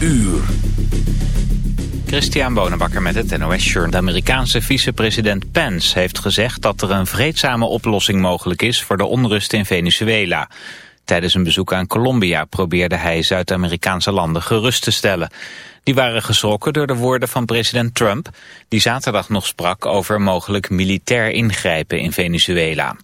uur. Christian Bonenbakker met het NOS Journal. De Amerikaanse vicepresident Pence heeft gezegd dat er een vreedzame oplossing mogelijk is voor de onrust in Venezuela. Tijdens een bezoek aan Colombia probeerde hij Zuid-Amerikaanse landen gerust te stellen. Die waren geschrokken door de woorden van president Trump, die zaterdag nog sprak over mogelijk militair ingrijpen in Venezuela.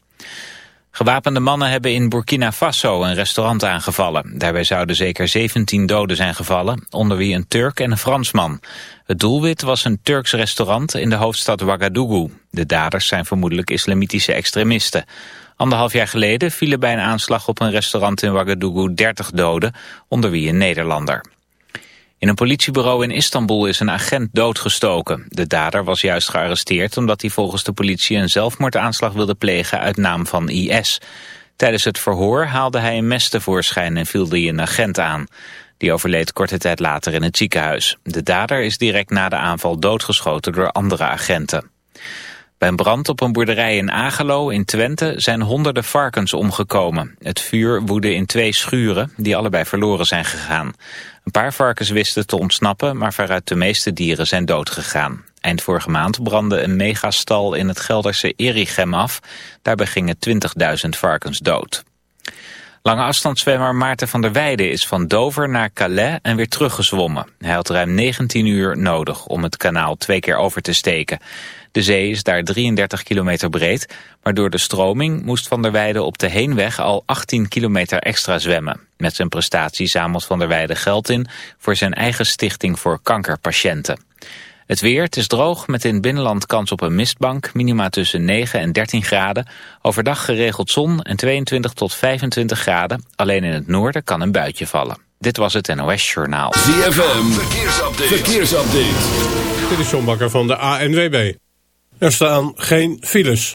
Gewapende mannen hebben in Burkina Faso een restaurant aangevallen. Daarbij zouden zeker 17 doden zijn gevallen, onder wie een Turk en een Fransman. Het doelwit was een Turks restaurant in de hoofdstad Ouagadougou. De daders zijn vermoedelijk islamitische extremisten. Anderhalf jaar geleden vielen bij een aanslag op een restaurant in Ouagadougou 30 doden, onder wie een Nederlander. In een politiebureau in Istanbul is een agent doodgestoken. De dader was juist gearresteerd omdat hij volgens de politie een zelfmoordaanslag wilde plegen uit naam van IS. Tijdens het verhoor haalde hij een mes tevoorschijn en viel hij een agent aan. Die overleed korte tijd later in het ziekenhuis. De dader is direct na de aanval doodgeschoten door andere agenten. Bij een brand op een boerderij in Agelo in Twente zijn honderden varkens omgekomen. Het vuur woedde in twee schuren die allebei verloren zijn gegaan. Een paar varkens wisten te ontsnappen, maar veruit de meeste dieren zijn doodgegaan. Eind vorige maand brandde een megastal in het Gelderse Erichem af. Daarbij gingen 20.000 varkens dood. Lange afstandszwemmer Maarten van der Weijden is van Dover naar Calais en weer teruggezwommen. Hij had ruim 19 uur nodig om het kanaal twee keer over te steken. De zee is daar 33 kilometer breed, maar door de stroming moest Van der Weijden op de heenweg al 18 kilometer extra zwemmen. Met zijn prestatie zamelt Van der Weijden geld in voor zijn eigen stichting voor kankerpatiënten. Het weer, het is droog met in het binnenland kans op een mistbank, minima tussen 9 en 13 graden. Overdag geregeld zon en 22 tot 25 graden. Alleen in het noorden kan een buitje vallen. Dit was het NOS Journaal. ZFM, verkeersupdate. verkeersupdate. Dit is John Bakker van de ANWB. Er staan geen files.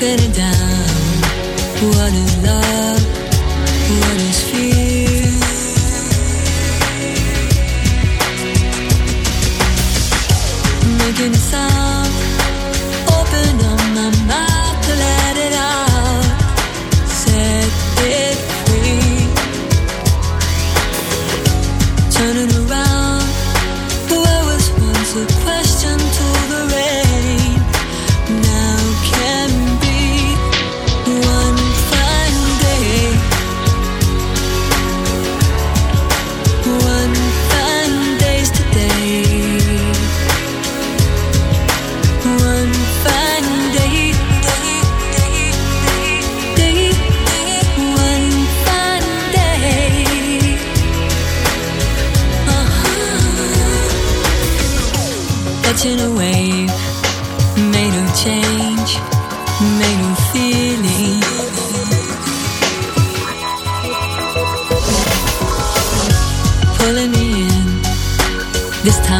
Broken it down. What is love? Made of change, made of feeling. Pulling me in, this time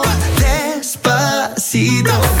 Despacito,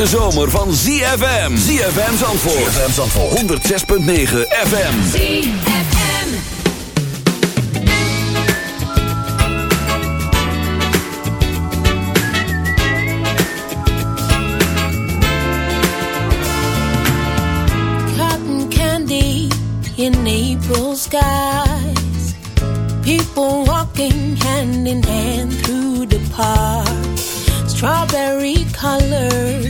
De zomer van ZFM. ZFM Zandvoort. ZFM Zandvoort. 106.9 FM. ZFM. Cotton candy in April skies. People walking hand in hand through the park. Strawberry colors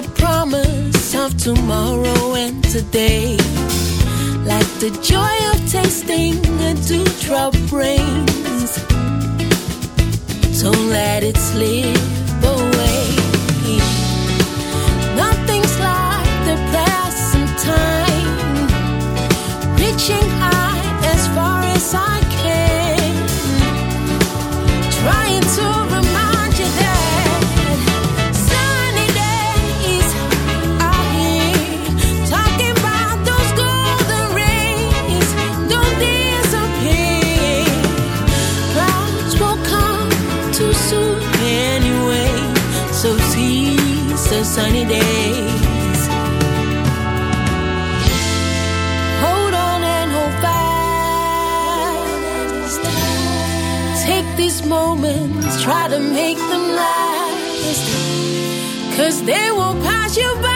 the promise of tomorrow and today. Like the joy of tasting a dewdrop rains. Don't let it slip try to make them last. Cause they will pass you by.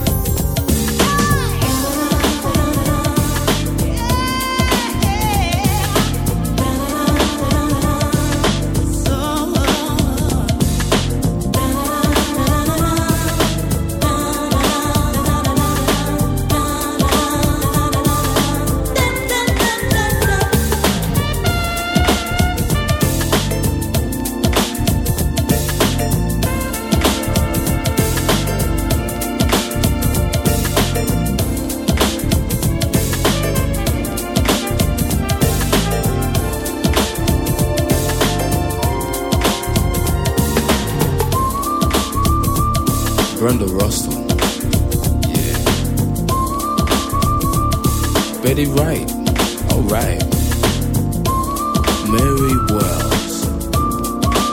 Mary Wells.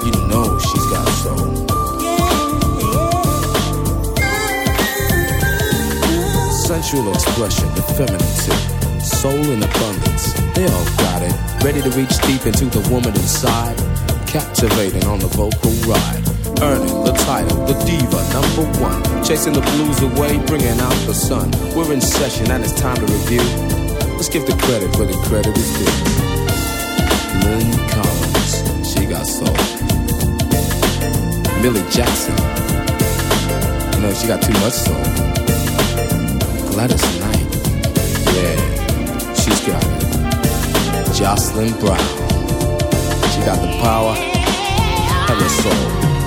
You know she's got soul. Sensual expression, the feminine soul in abundance. They all got it. Ready to reach deep into the woman inside. Captivating on the vocal ride. Earning the title, the diva number one. Chasing the blues away, bringing out the sun. We're in session and it's time to review. Let's give the credit where the credit is due. Lyn Collins, she got soul. Millie Jackson, you know she got too much soul. Gladys Knight, yeah, she's got it. Jocelyn Brown, she got the power and the soul.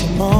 tomorrow.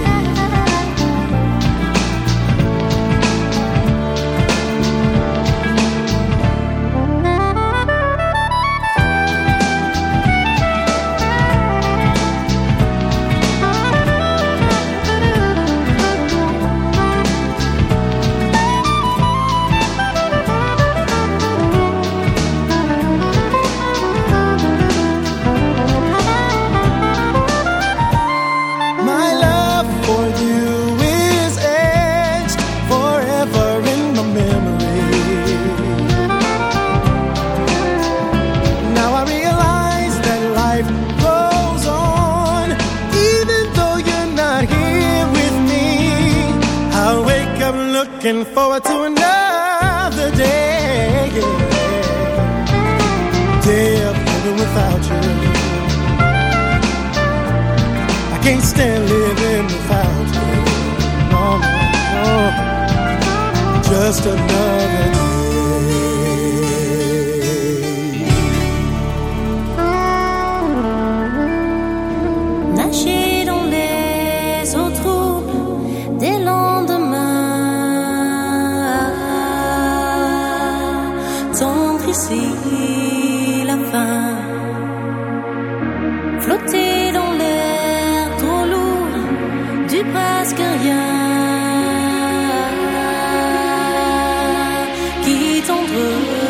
just another good.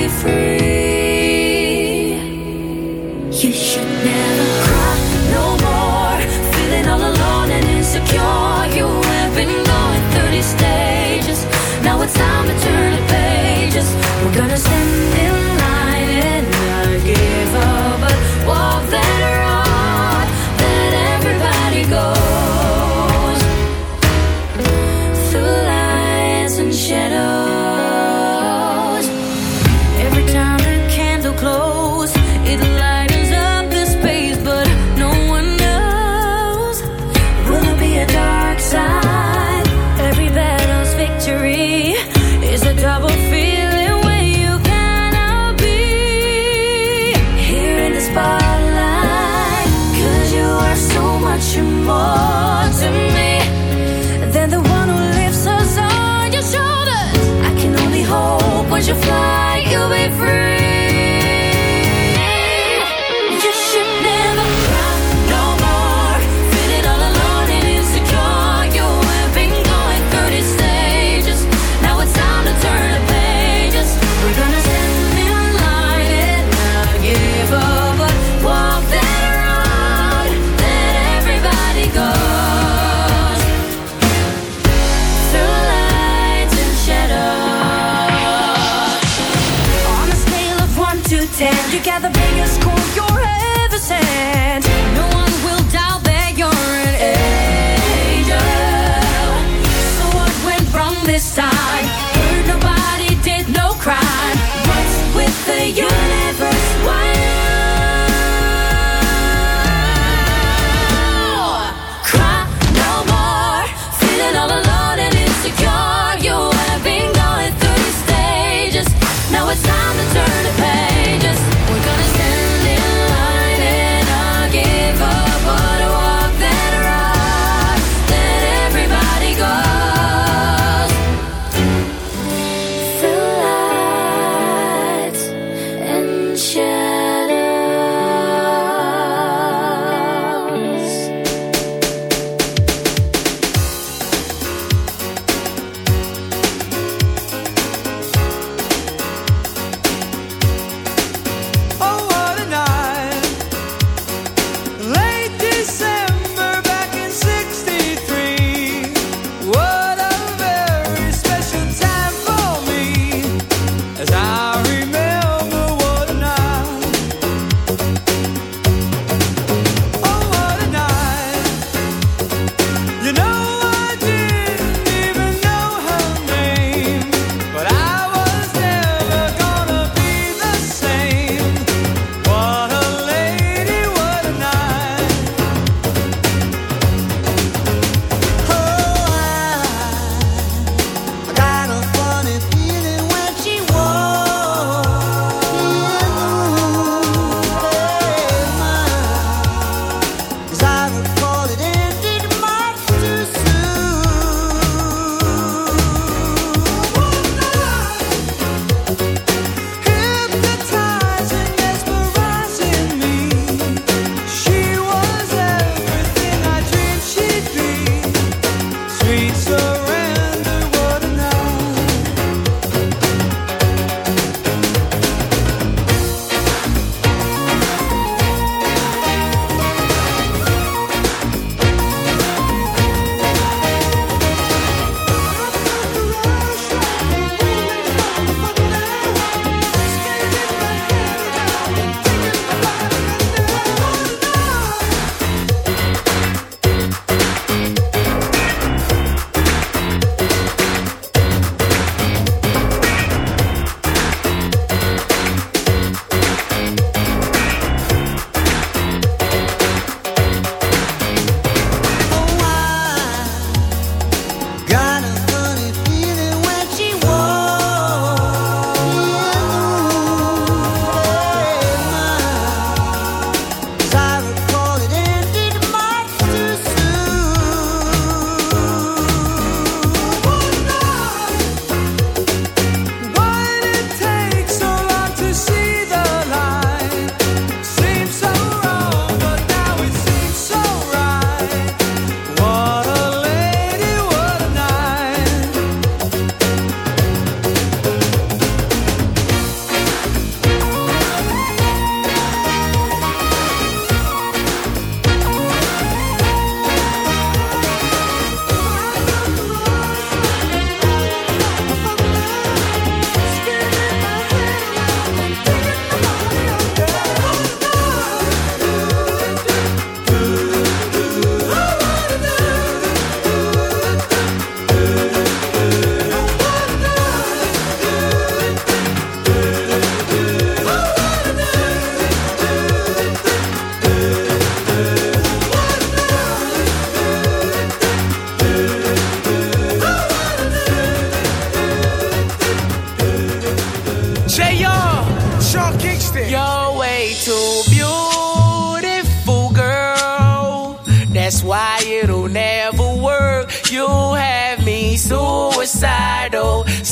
Be free.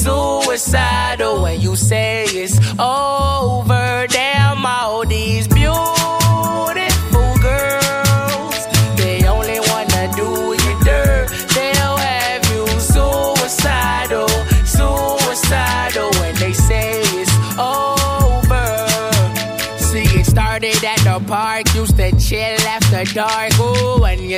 Suicidal, suicidal oh, when you say it's over. Damn, all these beautiful girls, they only wanna do you dirt. They'll have you suicidal, oh, suicidal oh, when they say it's over. See, it started at the park, used to chill after dark.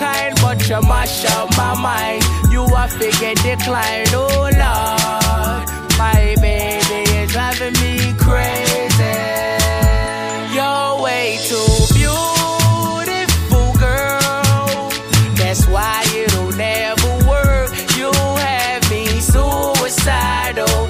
kind, but you mash up my mind. You are figure decline. Oh, Lord. My baby is driving me crazy. You're way too beautiful, girl. That's why it'll never work. You have me suicidal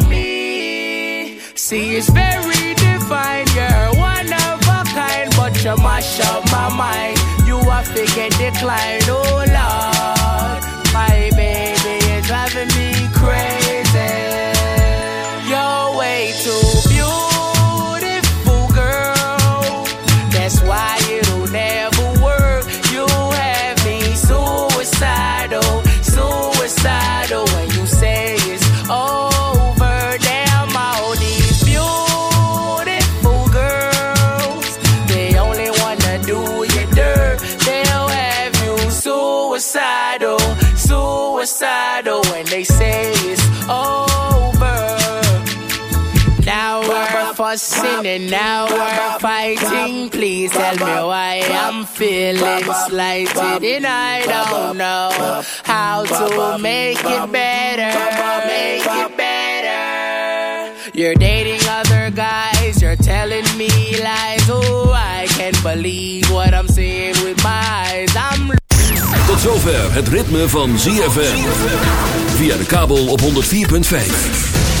See, it's very divine. You're one of a kind, but you mash up my mind. You are figure decline. Oh, Lord. Fussing and now we're fighting. Please tell me why I'm feeling slighted and I don't know how to make it better. Make it better. You're dating other guys, you're telling me lies. Oh, I can't believe what I'm seeing with my eyes. I'm Tot zover het ritme van ZFM. Via de kabel op 104.5.